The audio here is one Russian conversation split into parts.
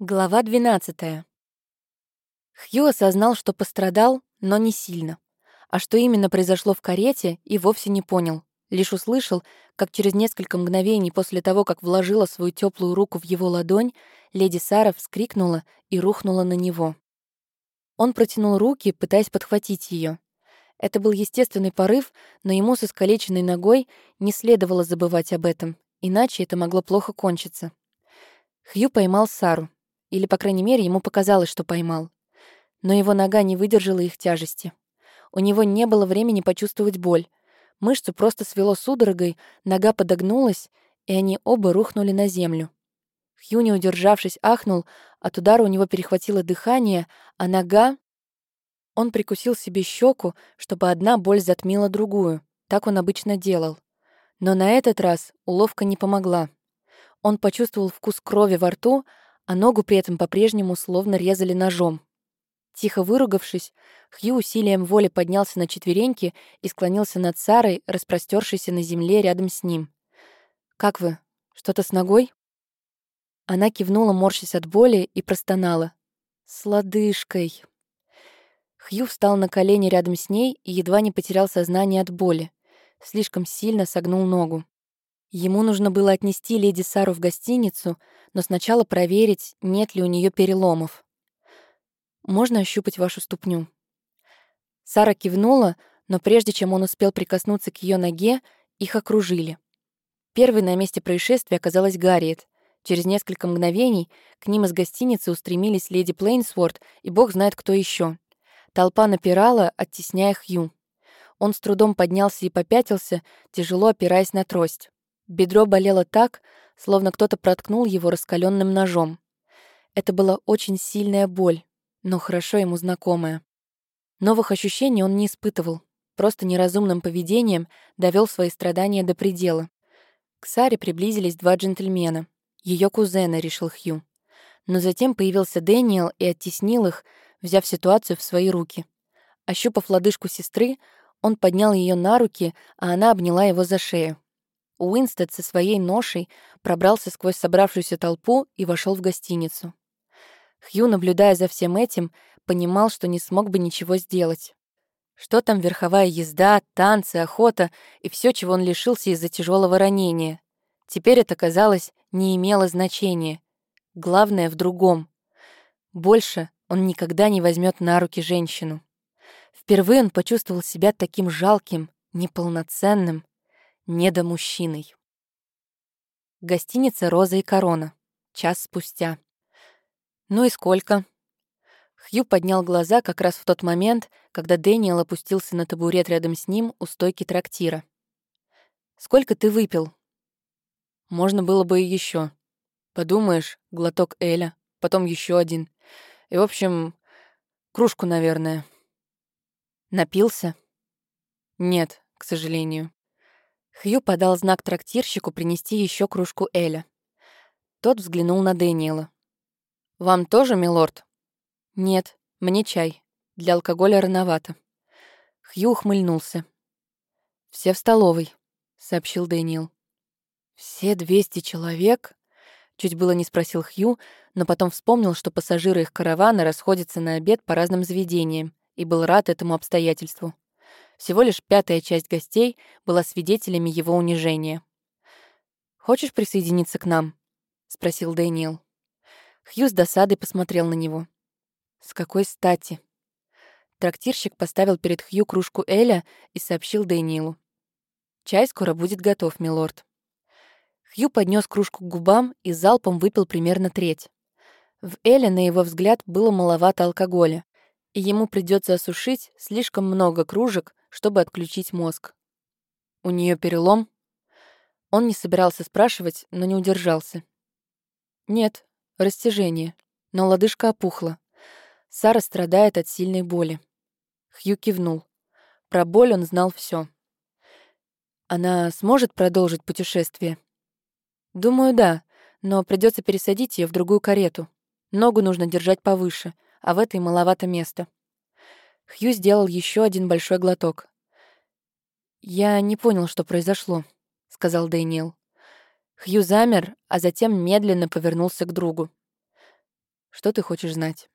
Глава 12. Хью осознал, что пострадал, но не сильно. А что именно произошло в карете, и вовсе не понял. Лишь услышал, как через несколько мгновений после того, как вложила свою теплую руку в его ладонь, леди Сара вскрикнула и рухнула на него. Он протянул руки, пытаясь подхватить ее. Это был естественный порыв, но ему с искалеченной ногой не следовало забывать об этом, иначе это могло плохо кончиться. Хью поймал Сару, или, по крайней мере, ему показалось, что поймал. Но его нога не выдержала их тяжести. У него не было времени почувствовать боль. Мышцу просто свело судорогой, нога подогнулась, и они оба рухнули на землю. Хью, не удержавшись, ахнул, от удара у него перехватило дыхание, а нога... Он прикусил себе щеку, чтобы одна боль затмила другую. Так он обычно делал. Но на этот раз уловка не помогла. Он почувствовал вкус крови во рту, а ногу при этом по-прежнему словно резали ножом. Тихо выругавшись, Хью усилием воли поднялся на четвереньки и склонился над Сарой, распростершейся на земле рядом с ним. «Как вы? Что-то с ногой?» Она кивнула, морщась от боли, и простонала. «С лодыжкой». Хью встал на колени рядом с ней и едва не потерял сознание от боли. Слишком сильно согнул ногу. Ему нужно было отнести леди Сару в гостиницу, но сначала проверить, нет ли у нее переломов. «Можно ощупать вашу ступню?» Сара кивнула, но прежде чем он успел прикоснуться к ее ноге, их окружили. Первой на месте происшествия оказалась Гарриет. Через несколько мгновений к ним из гостиницы устремились леди Плейнсворт и бог знает кто еще. Толпа напирала, оттесняя Хью. Он с трудом поднялся и попятился, тяжело опираясь на трость. Бедро болело так, словно кто-то проткнул его раскаленным ножом. Это была очень сильная боль, но хорошо ему знакомая. Новых ощущений он не испытывал, просто неразумным поведением довел свои страдания до предела. К Саре приблизились два джентльмена. Ее кузена, решил Хью. Но затем появился Дэниел и оттеснил их, взяв ситуацию в свои руки. Ощупав лодыжку сестры, он поднял ее на руки, а она обняла его за шею. Уинстед со своей ношей пробрался сквозь собравшуюся толпу и вошел в гостиницу. Хью, наблюдая за всем этим, понимал, что не смог бы ничего сделать. Что там верховая езда, танцы, охота и все, чего он лишился из-за тяжелого ранения. Теперь это, казалось, не имело значения. Главное в другом. Больше он никогда не возьмет на руки женщину. Впервые он почувствовал себя таким жалким, неполноценным, недомужчиной. Гостиница «Роза и корона». Час спустя. «Ну и сколько?» Хью поднял глаза как раз в тот момент, когда Дэниел опустился на табурет рядом с ним у стойки трактира. «Сколько ты выпил?» «Можно было бы и еще. Подумаешь, глоток Эля, потом еще один. И, в общем, кружку, наверное». «Напился?» «Нет, к сожалению. Хью подал знак трактирщику принести еще кружку Эля. Тот взглянул на Дэниела. «Вам тоже, милорд?» «Нет, мне чай. Для алкоголя рановато». Хью ухмыльнулся. «Все в столовой», — сообщил Дэниел. «Все двести человек?» Чуть было не спросил Хью, но потом вспомнил, что пассажиры их каравана расходятся на обед по разным заведениям, и был рад этому обстоятельству. Всего лишь пятая часть гостей была свидетелями его унижения. «Хочешь присоединиться к нам?» — спросил Дэниел. Хью с досадой посмотрел на него. «С какой стати?» Трактирщик поставил перед Хью кружку Эля и сообщил Дэниелу. «Чай скоро будет готов, милорд». Хью поднес кружку к губам и залпом выпил примерно треть. В Эле, на его взгляд, было маловато алкоголя, и ему придется осушить слишком много кружек, чтобы отключить мозг. У нее перелом? Он не собирался спрашивать, но не удержался. Нет, растяжение, но лодыжка опухла. Сара страдает от сильной боли. Хью кивнул. Про боль он знал все. Она сможет продолжить путешествие? Думаю, да, но придется пересадить ее в другую карету. Ногу нужно держать повыше, а в этой маловато места. Хью сделал еще один большой глоток. «Я не понял, что произошло», — сказал Дэниел. Хью замер, а затем медленно повернулся к другу. Что ты хочешь знать?»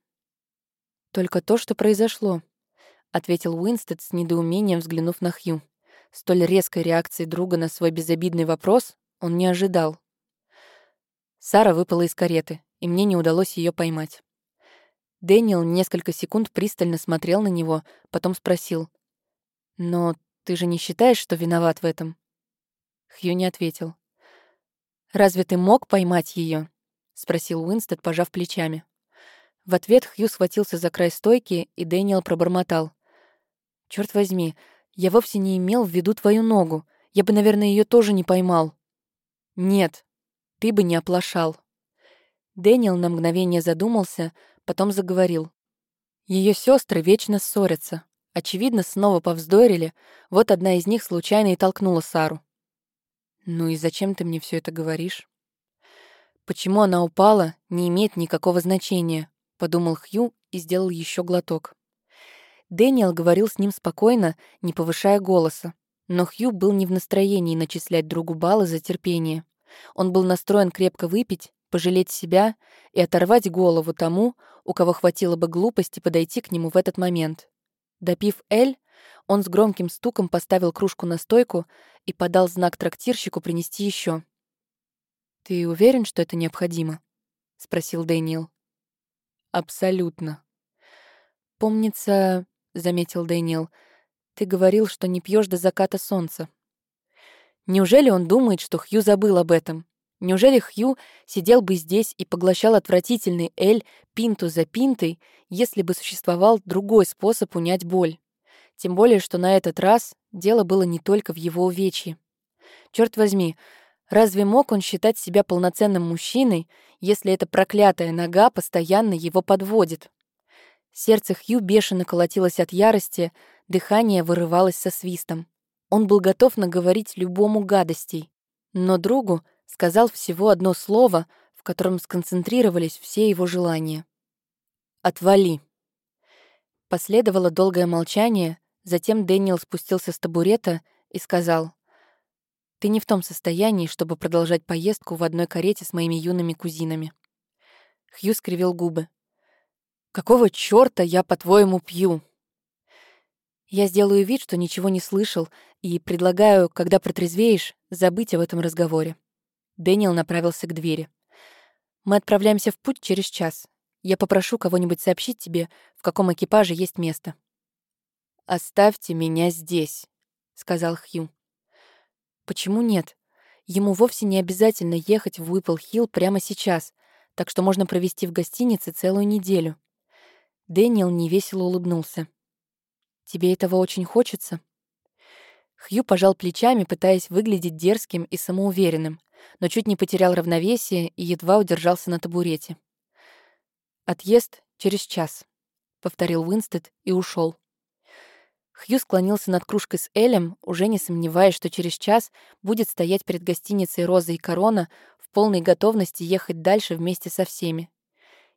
«Только то, что произошло», — ответил Уинстед с недоумением, взглянув на Хью. Столь резкой реакции друга на свой безобидный вопрос он не ожидал. Сара выпала из кареты, и мне не удалось ее поймать. Дэниел несколько секунд пристально смотрел на него, потом спросил. «Но ты же не считаешь, что виноват в этом?» Хью не ответил. «Разве ты мог поймать ее? спросил Уинстед, пожав плечами. В ответ Хью схватился за край стойки, и Дэниел пробормотал. Черт возьми, я вовсе не имел в виду твою ногу. Я бы, наверное, ее тоже не поймал». «Нет, ты бы не оплошал». Дэниел на мгновение задумался, потом заговорил. Ее сестры вечно ссорятся. Очевидно, снова повздорили. Вот одна из них случайно и толкнула Сару. «Ну и зачем ты мне все это говоришь?» «Почему она упала, не имеет никакого значения», — подумал Хью и сделал еще глоток. Дэниел говорил с ним спокойно, не повышая голоса. Но Хью был не в настроении начислять другу баллы за терпение. Он был настроен крепко выпить, пожалеть себя и оторвать голову тому, у кого хватило бы глупости подойти к нему в этот момент. Допив «Эль», он с громким стуком поставил кружку на стойку и подал знак трактирщику принести еще. «Ты уверен, что это необходимо?» — спросил Дэниел. «Абсолютно». «Помнится, — заметил Дэниел. «Ты говорил, что не пьешь до заката солнца». Неужели он думает, что Хью забыл об этом? Неужели Хью сидел бы здесь и поглощал отвратительный эль пинту за пинтой, если бы существовал другой способ унять боль? Тем более, что на этот раз дело было не только в его увечье. Черт возьми, разве мог он считать себя полноценным мужчиной, если эта проклятая нога постоянно его подводит? Сердце Хью бешено колотилось от ярости, дыхание вырывалось со свистом. Он был готов наговорить любому гадостей. Но другу сказал всего одно слово, в котором сконцентрировались все его желания. «Отвали». Последовало долгое молчание, затем Дэниел спустился с табурета и сказал, «Ты не в том состоянии, чтобы продолжать поездку в одной карете с моими юными кузинами». Хью скривил губы. Какого чёрта я, по-твоему, пью? Я сделаю вид, что ничего не слышал, и предлагаю, когда протрезвеешь, забыть об этом разговоре. Дэниел направился к двери. Мы отправляемся в путь через час. Я попрошу кого-нибудь сообщить тебе, в каком экипаже есть место. «Оставьте меня здесь», — сказал Хью. «Почему нет? Ему вовсе не обязательно ехать в Уиппл-Хилл прямо сейчас, так что можно провести в гостинице целую неделю. Дэниел невесело улыбнулся. «Тебе этого очень хочется?» Хью пожал плечами, пытаясь выглядеть дерзким и самоуверенным, но чуть не потерял равновесие и едва удержался на табурете. «Отъезд через час», — повторил Уинстед и ушел. Хью склонился над кружкой с Элем, уже не сомневаясь, что через час будет стоять перед гостиницей «Роза и корона» в полной готовности ехать дальше вместе со всеми.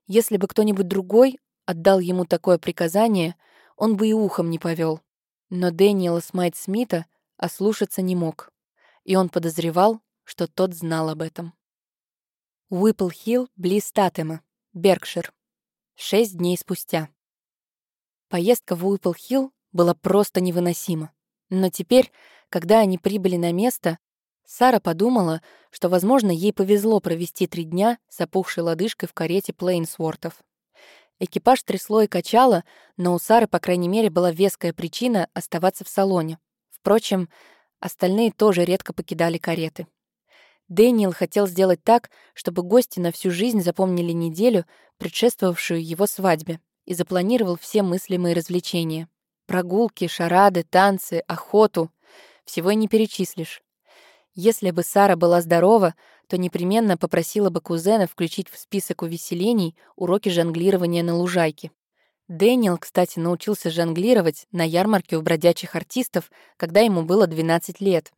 Если бы кто-нибудь другой, отдал ему такое приказание, он бы и ухом не повел. Но Дэниела Смайт Смита ослушаться не мог, и он подозревал, что тот знал об этом. Уиппл-Хилл, близ Татема, Беркшир. Шесть дней спустя. Поездка в Уиппл-Хилл была просто невыносима. Но теперь, когда они прибыли на место, Сара подумала, что, возможно, ей повезло провести три дня с опухшей лодыжкой в карете Плейнсвортов. Экипаж трясло и качало, но у Сары, по крайней мере, была веская причина оставаться в салоне. Впрочем, остальные тоже редко покидали кареты. Дэниел хотел сделать так, чтобы гости на всю жизнь запомнили неделю, предшествовавшую его свадьбе, и запланировал все мыслимые развлечения. Прогулки, шарады, танцы, охоту. Всего и не перечислишь. Если бы Сара была здорова, то непременно попросила бы кузена включить в список увеселений уроки жонглирования на лужайке. Дэниел, кстати, научился жонглировать на ярмарке у бродячих артистов, когда ему было 12 лет.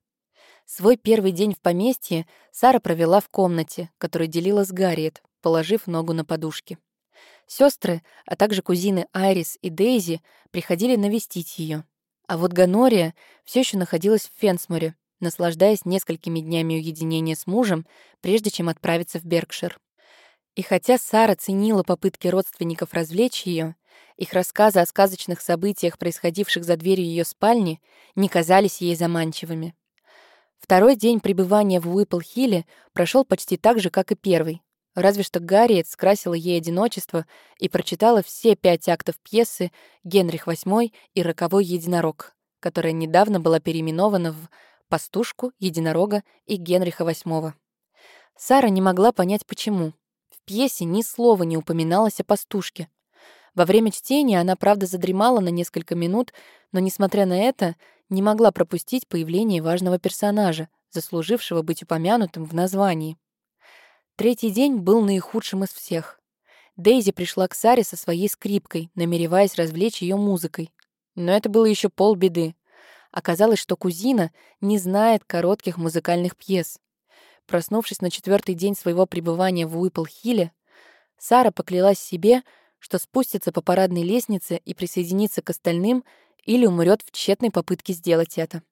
Свой первый день в поместье Сара провела в комнате, которую делила с Гарриет, положив ногу на подушке. Сестры, а также кузины Айрис и Дейзи приходили навестить ее. А вот Ганория все еще находилась в Фенсморе, наслаждаясь несколькими днями уединения с мужем, прежде чем отправиться в Беркшир. И хотя Сара ценила попытки родственников развлечь ее, их рассказы о сказочных событиях, происходивших за дверью ее спальни, не казались ей заманчивыми. Второй день пребывания в Уиппл-Хилле прошел почти так же, как и первый. Разве что Гарриет скрасила ей одиночество и прочитала все пять актов пьесы «Генрих VIII и роковой единорог», которая недавно была переименована в «Пастушку, единорога и Генриха VIII». Сара не могла понять, почему. В пьесе ни слова не упоминалось о пастушке. Во время чтения она, правда, задремала на несколько минут, но, несмотря на это, не могла пропустить появление важного персонажа, заслужившего быть упомянутым в названии. Третий день был наихудшим из всех. Дейзи пришла к Саре со своей скрипкой, намереваясь развлечь ее музыкой. Но это было еще полбеды. Оказалось, что кузина не знает коротких музыкальных пьес. Проснувшись на четвертый день своего пребывания в Уиппл-Хилле, Сара поклялась себе, что спустится по парадной лестнице и присоединится к остальным или умрет в тщетной попытке сделать это.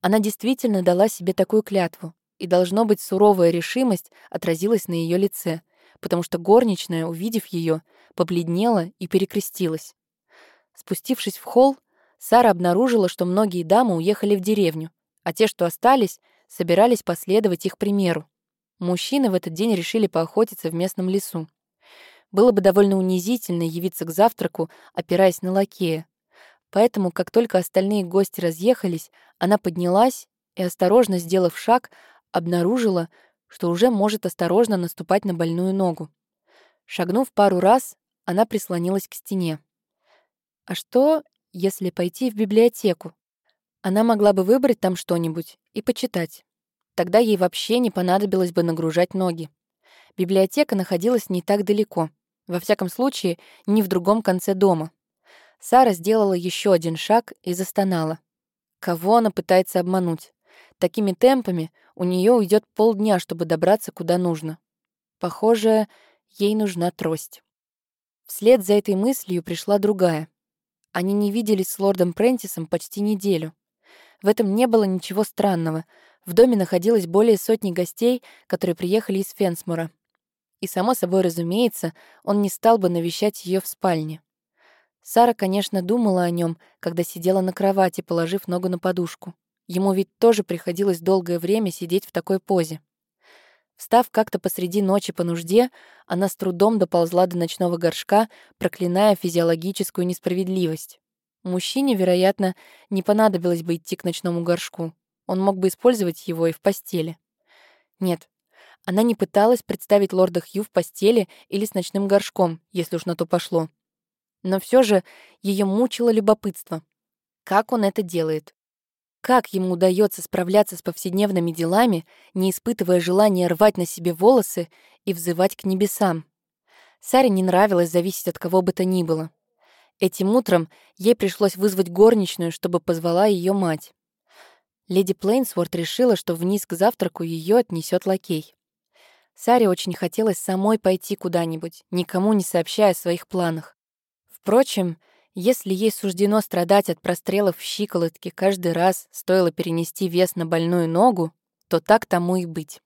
Она действительно дала себе такую клятву, и, должно быть, суровая решимость отразилась на ее лице, потому что горничная, увидев ее, побледнела и перекрестилась. Спустившись в холл, Сара обнаружила, что многие дамы уехали в деревню, а те, что остались, собирались последовать их примеру. Мужчины в этот день решили поохотиться в местном лесу. Было бы довольно унизительно явиться к завтраку, опираясь на лакея. Поэтому, как только остальные гости разъехались, она поднялась и, осторожно сделав шаг, обнаружила, что уже может осторожно наступать на больную ногу. Шагнув пару раз, она прислонилась к стене. А что, если пойти в библиотеку? Она могла бы выбрать там что-нибудь и почитать. Тогда ей вообще не понадобилось бы нагружать ноги. Библиотека находилась не так далеко. Во всяком случае, не в другом конце дома. Сара сделала еще один шаг и застонала. Кого она пытается обмануть? Такими темпами у нее уйдет полдня, чтобы добраться куда нужно. Похоже, ей нужна трость. Вслед за этой мыслью пришла другая. Они не виделись с лордом Прентисом почти неделю. В этом не было ничего странного. В доме находилось более сотни гостей, которые приехали из Фенсмора. И, само собой разумеется, он не стал бы навещать ее в спальне. Сара, конечно, думала о нем, когда сидела на кровати, положив ногу на подушку. Ему ведь тоже приходилось долгое время сидеть в такой позе. Встав как-то посреди ночи по нужде, она с трудом доползла до ночного горшка, проклиная физиологическую несправедливость. Мужчине, вероятно, не понадобилось бы идти к ночному горшку. Он мог бы использовать его и в постели. Нет, она не пыталась представить лорда Хью в постели или с ночным горшком, если уж на то пошло. Но все же ее мучило любопытство. Как он это делает? Как ему удается справляться с повседневными делами, не испытывая желания рвать на себе волосы и взывать к небесам? Саре не нравилось зависеть от кого бы то ни было. Этим утром ей пришлось вызвать горничную, чтобы позвала ее мать. Леди Плейнсворт решила, что вниз к завтраку ее отнесет лакей. Саре очень хотелось самой пойти куда-нибудь, никому не сообщая о своих планах. Впрочем, если ей суждено страдать от прострелов в щиколотке каждый раз стоило перенести вес на больную ногу, то так тому и быть.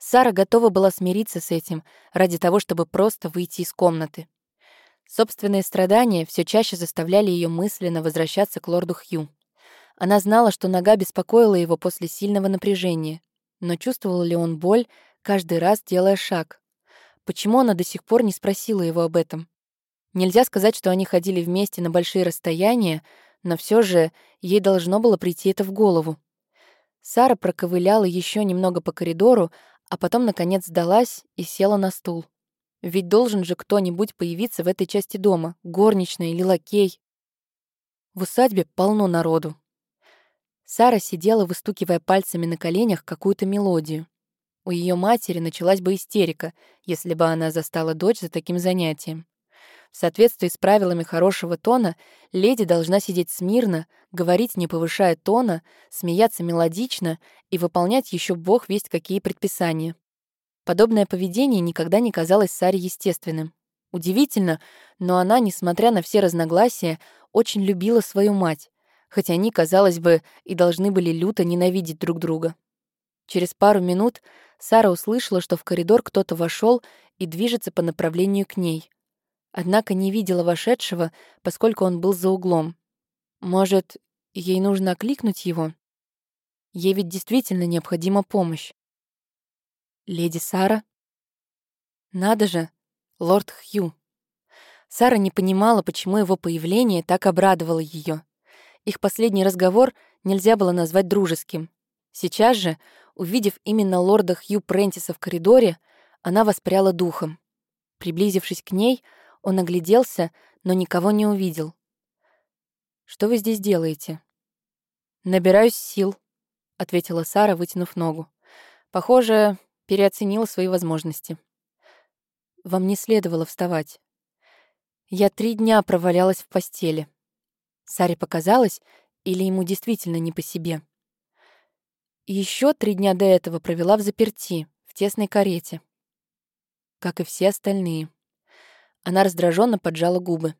Сара готова была смириться с этим ради того, чтобы просто выйти из комнаты. Собственные страдания все чаще заставляли ее мысленно возвращаться к лорду Хью. Она знала, что нога беспокоила его после сильного напряжения, но чувствовал ли он боль каждый раз, делая шаг? Почему она до сих пор не спросила его об этом? Нельзя сказать, что они ходили вместе на большие расстояния, но все же ей должно было прийти это в голову. Сара проковыляла еще немного по коридору, а потом, наконец, сдалась и села на стул. Ведь должен же кто-нибудь появиться в этой части дома, горничная или лакей. В усадьбе полно народу. Сара сидела, выстукивая пальцами на коленях какую-то мелодию. У ее матери началась бы истерика, если бы она застала дочь за таким занятием. В соответствии с правилами хорошего тона, леди должна сидеть смирно, говорить, не повышая тона, смеяться мелодично и выполнять еще бог весть какие предписания. Подобное поведение никогда не казалось Саре естественным. Удивительно, но она, несмотря на все разногласия, очень любила свою мать, хоть они, казалось бы, и должны были люто ненавидеть друг друга. Через пару минут Сара услышала, что в коридор кто-то вошел и движется по направлению к ней. Однако не видела вошедшего, поскольку он был за углом. Может, ей нужно окликнуть его? Ей ведь действительно необходима помощь. Леди Сара? Надо же, лорд Хью. Сара не понимала, почему его появление так обрадовало ее. Их последний разговор нельзя было назвать дружеским. Сейчас же, увидев именно лорда Хью Прентиса в коридоре, она воспряла духом. Приблизившись к ней, он огляделся, но никого не увидел. «Что вы здесь делаете?» «Набираюсь сил», — ответила Сара, вытянув ногу. «Похоже, переоценила свои возможности». «Вам не следовало вставать». Я три дня провалялась в постели. Саре показалось, или ему действительно не по себе. Еще три дня до этого провела в заперти, в тесной карете. Как и все остальные. Она раздраженно поджала губы.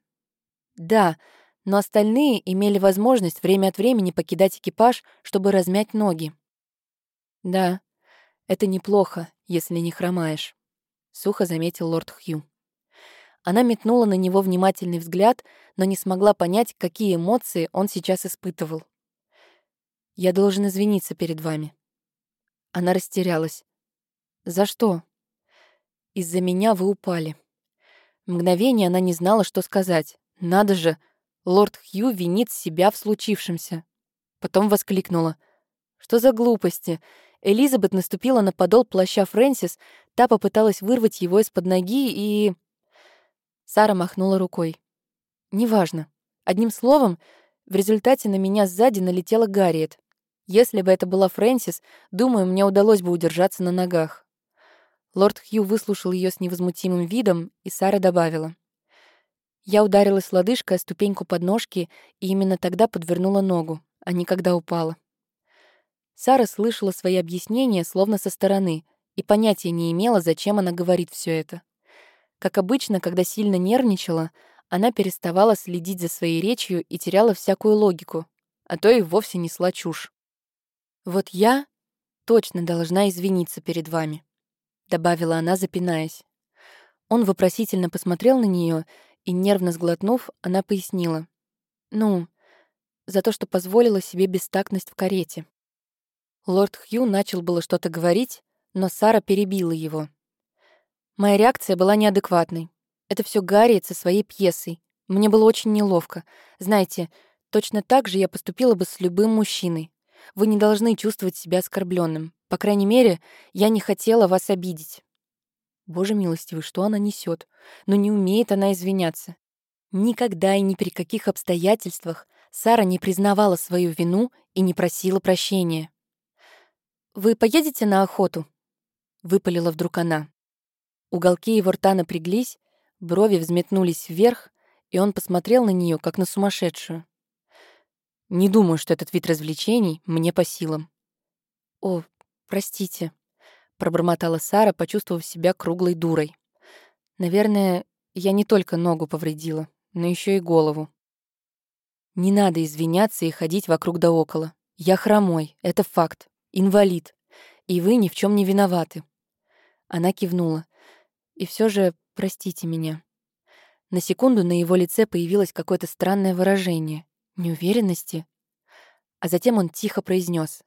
Да, но остальные имели возможность время от времени покидать экипаж, чтобы размять ноги. Да, это неплохо, если не хромаешь, сухо заметил лорд Хью. Она метнула на него внимательный взгляд, но не смогла понять, какие эмоции он сейчас испытывал. «Я должен извиниться перед вами». Она растерялась. «За что?» «Из-за меня вы упали». Мгновение она не знала, что сказать. «Надо же! Лорд Хью винит себя в случившемся». Потом воскликнула. «Что за глупости? Элизабет наступила на подол плаща Фрэнсис, та попыталась вырвать его из-под ноги и...» Сара махнула рукой. «Неважно. Одним словом, в результате на меня сзади налетела Гарриет. Если бы это была Фрэнсис, думаю, мне удалось бы удержаться на ногах». Лорд Хью выслушал ее с невозмутимым видом, и Сара добавила. Я ударилась лодыжкой о ступеньку подножки и именно тогда подвернула ногу, а не когда упала. Сара слышала свои объяснения словно со стороны и понятия не имела, зачем она говорит все это. Как обычно, когда сильно нервничала, она переставала следить за своей речью и теряла всякую логику, а то и вовсе несла чушь. «Вот я точно должна извиниться перед вами», — добавила она, запинаясь. Он вопросительно посмотрел на нее и, нервно сглотнув, она пояснила. «Ну, за то, что позволила себе бестактность в карете». Лорд Хью начал было что-то говорить, но Сара перебила его. Моя реакция была неадекватной. Это все Гарриет со своей пьесой. Мне было очень неловко. Знаете, точно так же я поступила бы с любым мужчиной. Вы не должны чувствовать себя оскорбленным. По крайней мере, я не хотела вас обидеть. Боже милостивый, что она несет? Но не умеет она извиняться. Никогда и ни при каких обстоятельствах Сара не признавала свою вину и не просила прощения. «Вы поедете на охоту?» — выпалила вдруг она. Уголки его рта напряглись, брови взметнулись вверх, и он посмотрел на нее, как на сумасшедшую. Не думаю, что этот вид развлечений мне по силам. «О, простите», — пробормотала Сара, почувствовав себя круглой дурой. «Наверное, я не только ногу повредила, но еще и голову». «Не надо извиняться и ходить вокруг да около. Я хромой, это факт, инвалид, и вы ни в чем не виноваты». Она кивнула. И все же простите меня. На секунду на его лице появилось какое-то странное выражение неуверенности, а затем он тихо произнес: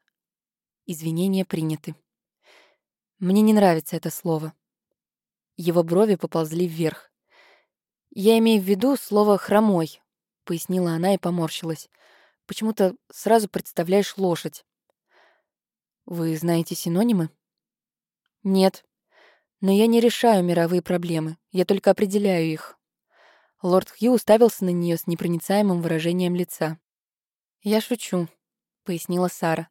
"Извинения приняты". Мне не нравится это слово. Его брови поползли вверх. Я имею в виду слово хромой, пояснила она и поморщилась. Почему-то сразу представляешь лошадь. Вы знаете синонимы? Нет, но я не решаю мировые проблемы, я только определяю их. Лорд Хью уставился на нее с непроницаемым выражением лица. «Я шучу», — пояснила Сара.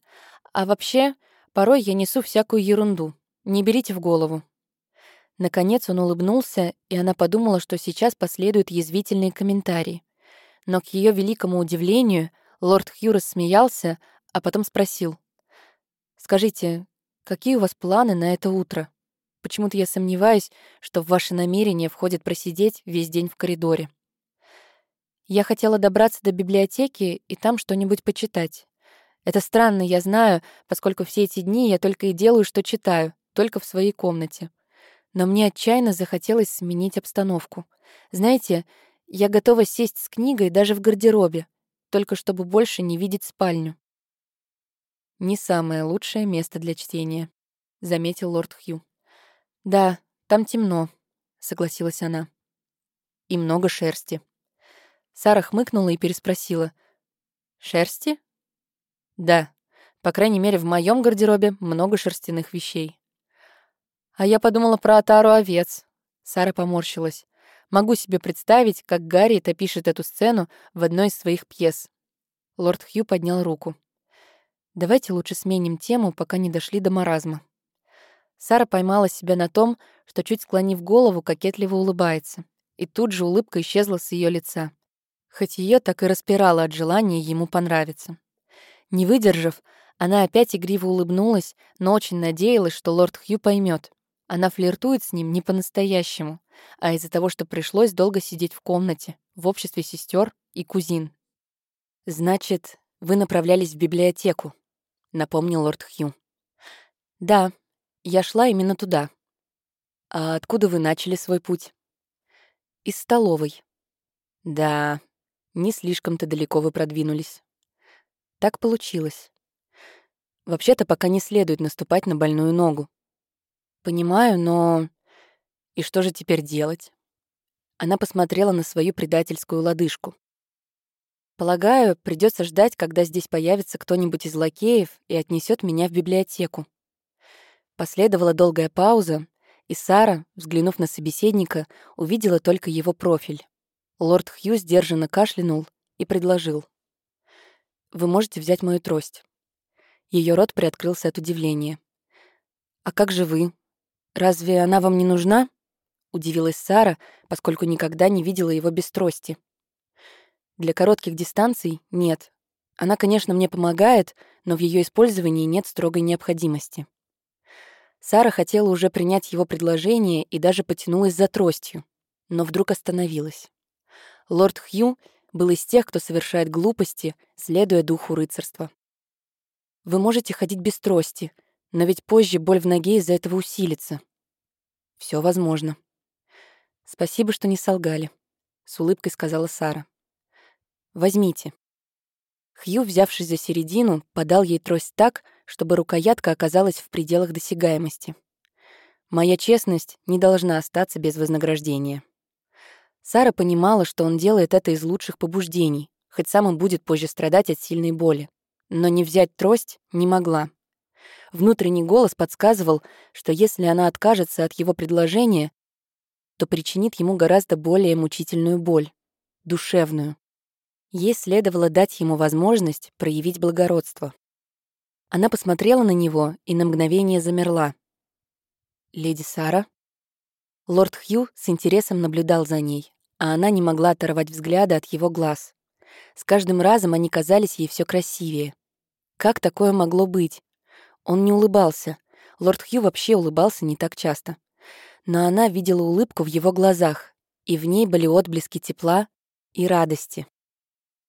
«А вообще, порой я несу всякую ерунду. Не берите в голову». Наконец он улыбнулся, и она подумала, что сейчас последуют язвительные комментарии. Но к ее великому удивлению лорд Хью рассмеялся, а потом спросил. «Скажите, какие у вас планы на это утро?» Почему-то я сомневаюсь, что в ваши намерения входит просидеть весь день в коридоре. Я хотела добраться до библиотеки и там что-нибудь почитать. Это странно, я знаю, поскольку все эти дни я только и делаю, что читаю, только в своей комнате. но мне отчаянно захотелось сменить обстановку. Знаете, я готова сесть с книгой даже в гардеробе, только чтобы больше не видеть спальню. «Не самое лучшее место для чтения», — заметил лорд Хью. «Да, там темно», — согласилась она. «И много шерсти». Сара хмыкнула и переспросила. «Шерсти?» «Да. По крайней мере, в моем гардеробе много шерстяных вещей». «А я подумала про отару овец». Сара поморщилась. Могу себе представить, как Гарри опишет эту сцену в одной из своих пьес. Лорд Хью поднял руку. «Давайте лучше сменим тему, пока не дошли до маразма». Сара поймала себя на том, что, чуть склонив голову, кокетливо улыбается. И тут же улыбка исчезла с ее лица. Хоть ее так и распирало от желания ему понравиться. Не выдержав, она опять игриво улыбнулась, но очень надеялась, что лорд Хью поймет. Она флиртует с ним не по-настоящему, а из-за того, что пришлось долго сидеть в комнате, в обществе сестер и кузин. «Значит, вы направлялись в библиотеку», — напомнил лорд Хью. «Да, я шла именно туда». «А откуда вы начали свой путь?» «Из столовой». «Да, не слишком-то далеко вы продвинулись». «Так получилось». «Вообще-то пока не следует наступать на больную ногу. «Понимаю, но... И что же теперь делать?» Она посмотрела на свою предательскую лодыжку. «Полагаю, придется ждать, когда здесь появится кто-нибудь из лакеев и отнесет меня в библиотеку». Последовала долгая пауза, и Сара, взглянув на собеседника, увидела только его профиль. Лорд Хью сдержанно кашлянул и предложил. «Вы можете взять мою трость». Ее рот приоткрылся от удивления. «А как же вы? «Разве она вам не нужна?» — удивилась Сара, поскольку никогда не видела его без трости. «Для коротких дистанций — нет. Она, конечно, мне помогает, но в ее использовании нет строгой необходимости». Сара хотела уже принять его предложение и даже потянулась за тростью, но вдруг остановилась. Лорд Хью был из тех, кто совершает глупости, следуя духу рыцарства. «Вы можете ходить без трости», но ведь позже боль в ноге из-за этого усилится. Все возможно. Спасибо, что не солгали, с улыбкой сказала Сара. Возьмите. Хью, взявшись за середину, подал ей трость так, чтобы рукоятка оказалась в пределах досягаемости. Моя честность не должна остаться без вознаграждения. Сара понимала, что он делает это из лучших побуждений, хоть сам он будет позже страдать от сильной боли. Но не взять трость не могла. Внутренний голос подсказывал, что если она откажется от его предложения, то причинит ему гораздо более мучительную боль, душевную. Ей следовало дать ему возможность проявить благородство. Она посмотрела на него и на мгновение замерла. «Леди Сара?» Лорд Хью с интересом наблюдал за ней, а она не могла оторвать взгляда от его глаз. С каждым разом они казались ей все красивее. Как такое могло быть? Он не улыбался. Лорд Хью вообще улыбался не так часто. Но она видела улыбку в его глазах, и в ней были отблески тепла и радости.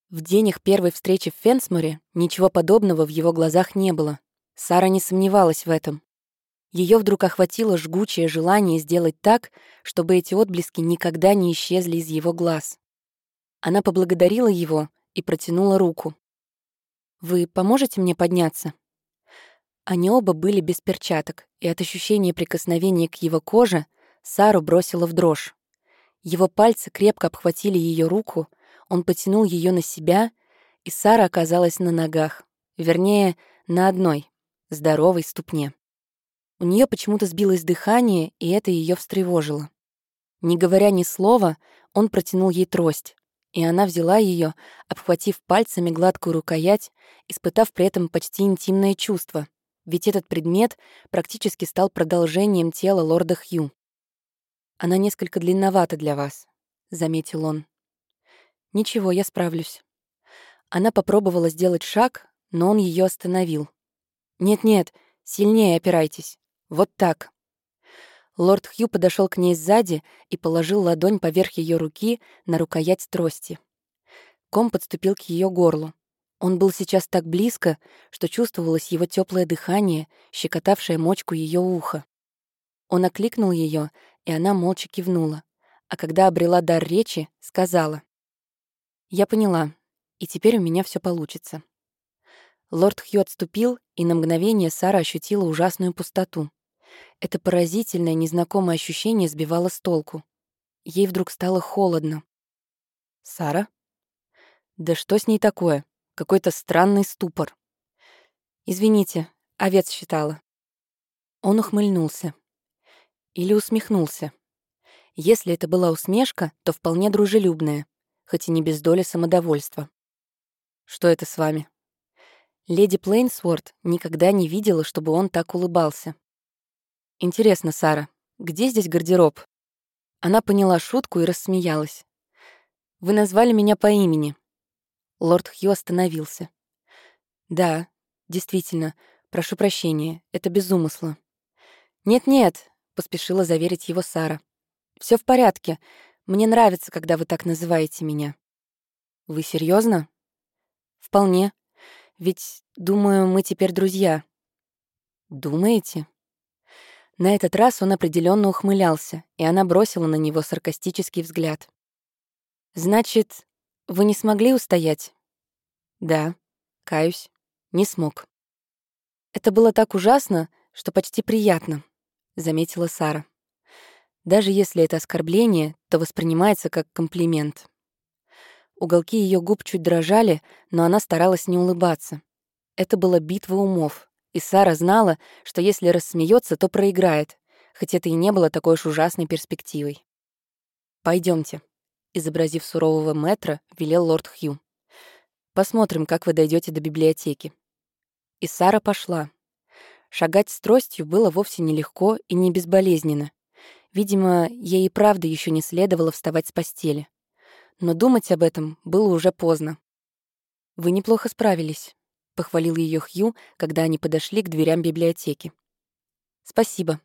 В день их первой встречи в Фенсморе ничего подобного в его глазах не было. Сара не сомневалась в этом. Ее вдруг охватило жгучее желание сделать так, чтобы эти отблески никогда не исчезли из его глаз. Она поблагодарила его и протянула руку. «Вы поможете мне подняться?» Они оба были без перчаток, и от ощущения прикосновения к его коже Сару бросило в дрожь. Его пальцы крепко обхватили ее руку, он потянул ее на себя, и Сара оказалась на ногах. Вернее, на одной, здоровой ступне. У нее почему-то сбилось дыхание, и это ее встревожило. Не говоря ни слова, он протянул ей трость, и она взяла ее, обхватив пальцами гладкую рукоять, испытав при этом почти интимное чувство — ведь этот предмет практически стал продолжением тела лорда Хью. «Она несколько длинновата для вас», — заметил он. «Ничего, я справлюсь». Она попробовала сделать шаг, но он ее остановил. «Нет-нет, сильнее опирайтесь. Вот так». Лорд Хью подошел к ней сзади и положил ладонь поверх ее руки на рукоять трости. Ком подступил к ее горлу. Он был сейчас так близко, что чувствовалось его теплое дыхание, щекотавшее мочку ее уха. Он окликнул ее, и она молча кивнула, а когда обрела дар речи, сказала. «Я поняла, и теперь у меня все получится». Лорд Хью отступил, и на мгновение Сара ощутила ужасную пустоту. Это поразительное, незнакомое ощущение сбивало с толку. Ей вдруг стало холодно. «Сара?» «Да что с ней такое? Какой-то странный ступор». «Извините, овец считала». Он ухмыльнулся. Или усмехнулся. Если это была усмешка, то вполне дружелюбная, хоть и не без доли самодовольства. «Что это с вами?» Леди Плейнсворт никогда не видела, чтобы он так улыбался. «Интересно, Сара, где здесь гардероб?» Она поняла шутку и рассмеялась. «Вы назвали меня по имени». Лорд Хью остановился. «Да, действительно, прошу прощения, это без умысла». «Нет-нет», — поспешила заверить его Сара. Все в порядке. Мне нравится, когда вы так называете меня». «Вы серьезно? «Вполне. Ведь, думаю, мы теперь друзья». «Думаете?» На этот раз он определенно ухмылялся, и она бросила на него саркастический взгляд. «Значит, вы не смогли устоять?» «Да, каюсь, не смог». «Это было так ужасно, что почти приятно», — заметила Сара. Даже если это оскорбление, то воспринимается как комплимент. Уголки ее губ чуть дрожали, но она старалась не улыбаться. Это была битва умов, и Сара знала, что если рассмеется, то проиграет, хоть это и не было такой уж ужасной перспективой. Пойдемте, изобразив сурового метра, велел лорд Хью. «Посмотрим, как вы дойдете до библиотеки». И Сара пошла. Шагать с тростью было вовсе нелегко и не безболезненно. Видимо, ей и правда еще не следовало вставать с постели но думать об этом было уже поздно. «Вы неплохо справились», — похвалил ее Хью, когда они подошли к дверям библиотеки. «Спасибо.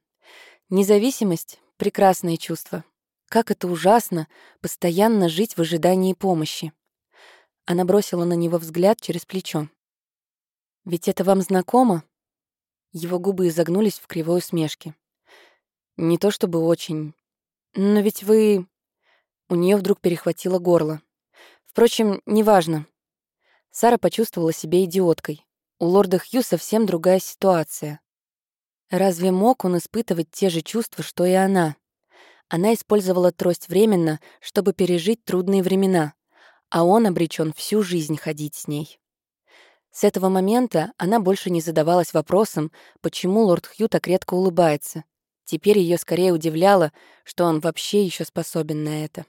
Независимость — прекрасное чувство. Как это ужасно — постоянно жить в ожидании помощи». Она бросила на него взгляд через плечо. «Ведь это вам знакомо?» Его губы изогнулись в кривой усмешке. «Не то чтобы очень. Но ведь вы у нее вдруг перехватило горло. Впрочем, неважно. Сара почувствовала себя идиоткой. У лорда Хью совсем другая ситуация. Разве мог он испытывать те же чувства, что и она? Она использовала трость временно, чтобы пережить трудные времена, а он обречен всю жизнь ходить с ней. С этого момента она больше не задавалась вопросом, почему лорд Хью так редко улыбается. Теперь ее скорее удивляло, что он вообще еще способен на это.